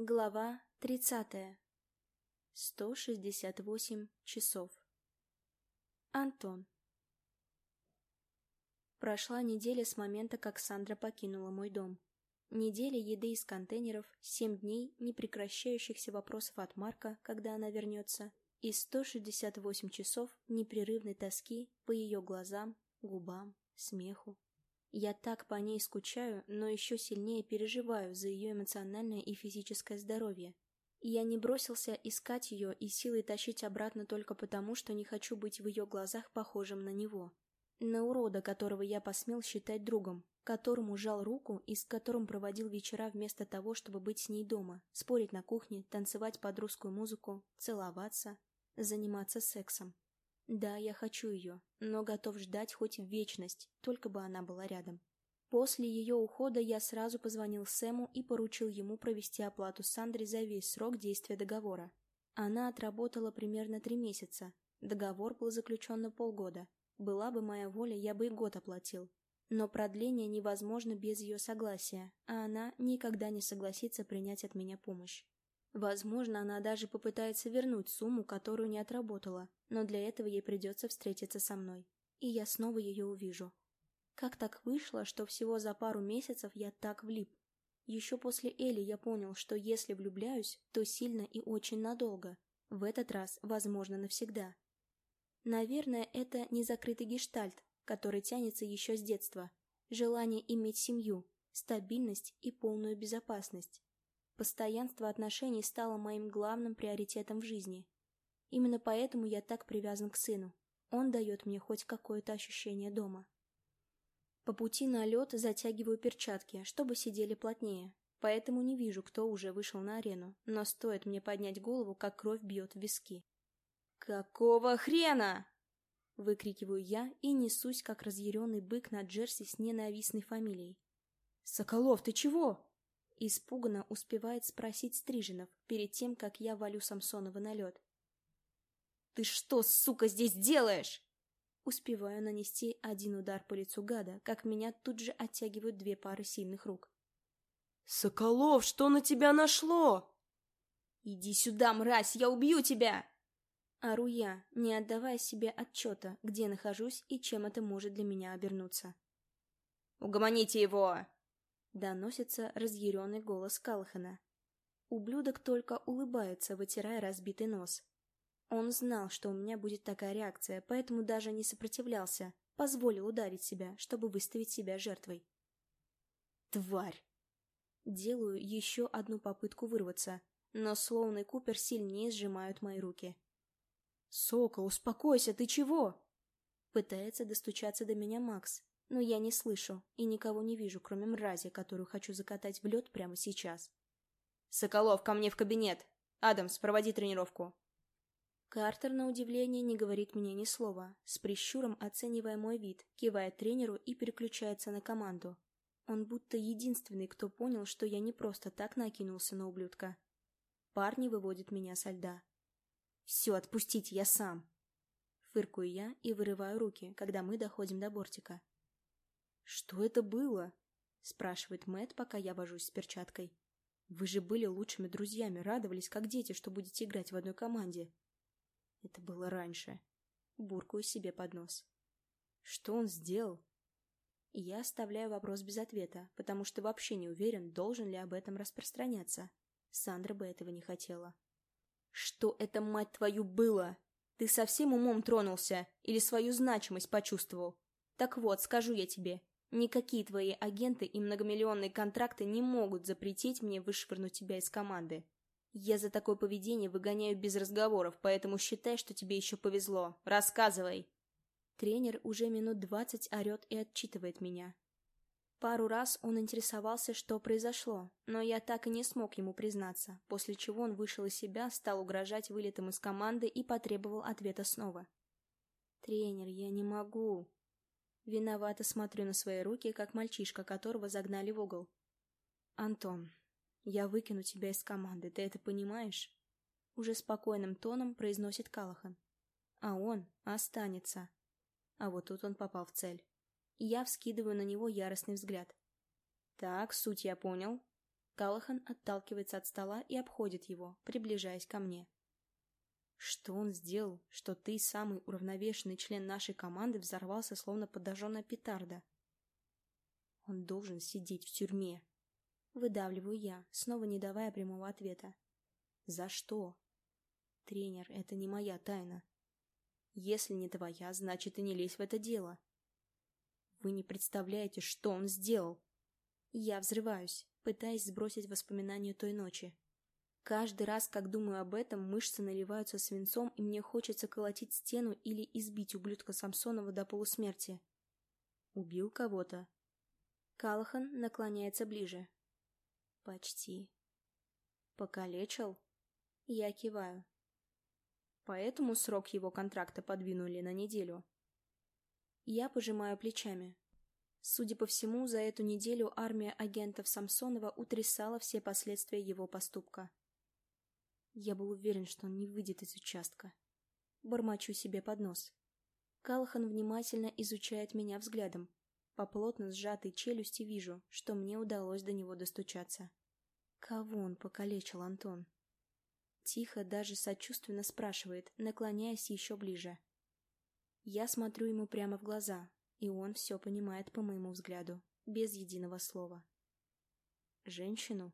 Глава 30. 168 часов. Антон. Прошла неделя с момента, как Сандра покинула мой дом. Неделя еды из контейнеров, семь дней непрекращающихся вопросов от Марка, когда она вернется, и 168 часов непрерывной тоски по ее глазам, губам, смеху. Я так по ней скучаю, но еще сильнее переживаю за ее эмоциональное и физическое здоровье. Я не бросился искать ее и силой тащить обратно только потому, что не хочу быть в ее глазах похожим на него. На урода, которого я посмел считать другом, которому жал руку и с которым проводил вечера вместо того, чтобы быть с ней дома, спорить на кухне, танцевать под русскую музыку, целоваться, заниматься сексом. Да, я хочу ее, но готов ждать хоть вечность, только бы она была рядом. После ее ухода я сразу позвонил Сэму и поручил ему провести оплату Сандре за весь срок действия договора. Она отработала примерно три месяца. Договор был заключен на полгода. Была бы моя воля, я бы и год оплатил. Но продление невозможно без ее согласия, а она никогда не согласится принять от меня помощь. Возможно, она даже попытается вернуть сумму, которую не отработала, но для этого ей придется встретиться со мной. И я снова ее увижу. Как так вышло, что всего за пару месяцев я так влип? Еще после Эли я понял, что если влюбляюсь, то сильно и очень надолго. В этот раз, возможно, навсегда. Наверное, это незакрытый гештальт, который тянется еще с детства. Желание иметь семью, стабильность и полную безопасность. Постоянство отношений стало моим главным приоритетом в жизни. Именно поэтому я так привязан к сыну. Он дает мне хоть какое-то ощущение дома. По пути на лед затягиваю перчатки, чтобы сидели плотнее. Поэтому не вижу, кто уже вышел на арену, но стоит мне поднять голову, как кровь бьет в виски. «Какого хрена?» Выкрикиваю я и несусь, как разъяренный бык на джерси с ненавистной фамилией. «Соколов, ты чего?» Испуганно успевает спросить Стриженов перед тем, как я валю Самсонова на лед. «Ты что, сука, здесь делаешь?» Успеваю нанести один удар по лицу гада, как меня тут же оттягивают две пары сильных рук. «Соколов, что на тебя нашло?» «Иди сюда, мразь, я убью тебя!» Ору я, не отдавая себе отчета, где нахожусь и чем это может для меня обернуться. «Угомоните его!» Доносится разъяренный голос Калхана. Ублюдок только улыбается, вытирая разбитый нос. Он знал, что у меня будет такая реакция, поэтому даже не сопротивлялся, позволил ударить себя, чтобы выставить себя жертвой. Тварь! Делаю еще одну попытку вырваться, но Слоун Купер сильнее сжимают мои руки. «Сокол, успокойся, ты чего?» Пытается достучаться до меня Макс, но я не слышу и никого не вижу, кроме мрази, которую хочу закатать в лед прямо сейчас. «Соколов, ко мне в кабинет! Адамс, проводи тренировку!» Картер, на удивление, не говорит мне ни слова, с прищуром оценивая мой вид, кивает тренеру и переключается на команду. Он будто единственный, кто понял, что я не просто так накинулся на ублюдка. Парни выводят меня со льда. «Все, отпустите, я сам!» Фыркую я и вырываю руки, когда мы доходим до бортика. «Что это было?» — спрашивает Мэт, пока я вожусь с перчаткой. «Вы же были лучшими друзьями, радовались как дети, что будете играть в одной команде». «Это было раньше». Буркую себе под нос. «Что он сделал?» Я оставляю вопрос без ответа, потому что вообще не уверен, должен ли об этом распространяться. Сандра бы этого не хотела. «Что это, мать твою, было? Ты совсем умом тронулся? Или свою значимость почувствовал? Так вот, скажу я тебе, Никакие твои агенты и многомиллионные контракты не могут запретить мне вышвырнуть тебя из команды. Я за такое поведение выгоняю без разговоров, поэтому считай, что тебе еще повезло. Рассказывай. Тренер уже минут двадцать орет и отчитывает меня. Пару раз он интересовался, что произошло, но я так и не смог ему признаться, после чего он вышел из себя, стал угрожать вылетом из команды и потребовал ответа снова. «Тренер, я не могу», Виновато смотрю на свои руки, как мальчишка, которого загнали в угол. «Антон, я выкину тебя из команды, ты это понимаешь?» Уже спокойным тоном произносит Калахан. «А он останется». А вот тут он попал в цель. Я вскидываю на него яростный взгляд. «Так, суть я понял. Калахан отталкивается от стола и обходит его, приближаясь ко мне. Что он сделал, что ты, самый уравновешенный член нашей команды, взорвался, словно подожженная петарда? Он должен сидеть в тюрьме. Выдавливаю я, снова не давая прямого ответа. За что? Тренер, это не моя тайна. Если не твоя, значит и не лезь в это дело. Вы не представляете, что он сделал. Я взрываюсь, пытаясь сбросить воспоминания той ночи. Каждый раз, как думаю об этом, мышцы наливаются свинцом, и мне хочется колотить стену или избить ублюдка Самсонова до полусмерти. Убил кого-то. Калахан наклоняется ближе. Почти. Покалечил? Я киваю. Поэтому срок его контракта подвинули на неделю. Я пожимаю плечами. Судя по всему, за эту неделю армия агентов Самсонова утрясала все последствия его поступка. Я был уверен, что он не выйдет из участка. Бормочу себе под нос. Калахан внимательно изучает меня взглядом. По плотно сжатой челюсти вижу, что мне удалось до него достучаться. Кого он покалечил, Антон? Тихо, даже сочувственно спрашивает, наклоняясь еще ближе. Я смотрю ему прямо в глаза, и он все понимает по моему взгляду, без единого слова. Женщину?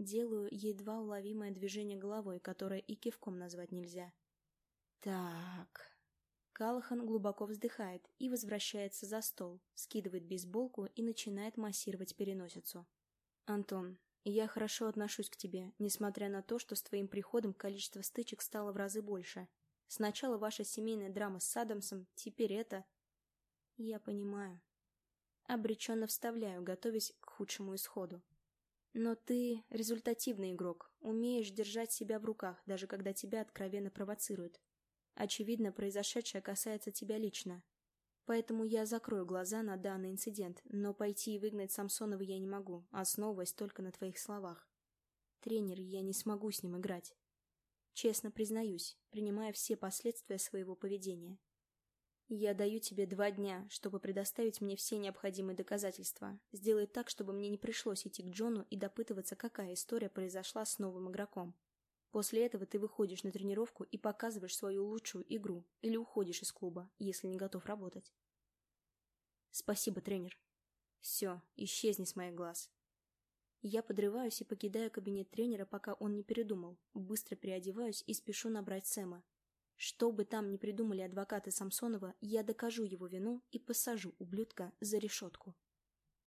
Делаю едва уловимое движение головой, которое и кивком назвать нельзя. Так. Калахан глубоко вздыхает и возвращается за стол, скидывает бейсболку и начинает массировать переносицу. Антон, я хорошо отношусь к тебе, несмотря на то, что с твоим приходом количество стычек стало в разы больше. Сначала ваша семейная драма с Адамсом, теперь это... Я понимаю. Обреченно вставляю, готовясь к худшему исходу. Но ты результативный игрок, умеешь держать себя в руках, даже когда тебя откровенно провоцируют. Очевидно, произошедшее касается тебя лично. Поэтому я закрою глаза на данный инцидент, но пойти и выгнать Самсонова я не могу, основываясь только на твоих словах. Тренер, я не смогу с ним играть. Честно признаюсь, принимая все последствия своего поведения. Я даю тебе два дня, чтобы предоставить мне все необходимые доказательства. Сделай так, чтобы мне не пришлось идти к Джону и допытываться, какая история произошла с новым игроком. После этого ты выходишь на тренировку и показываешь свою лучшую игру или уходишь из клуба, если не готов работать. Спасибо, тренер. Все, исчезни с моих глаз. Я подрываюсь и покидаю кабинет тренера, пока он не передумал. Быстро переодеваюсь и спешу набрать Сэма. Что бы там ни придумали адвокаты Самсонова, я докажу его вину и посажу ублюдка за решетку.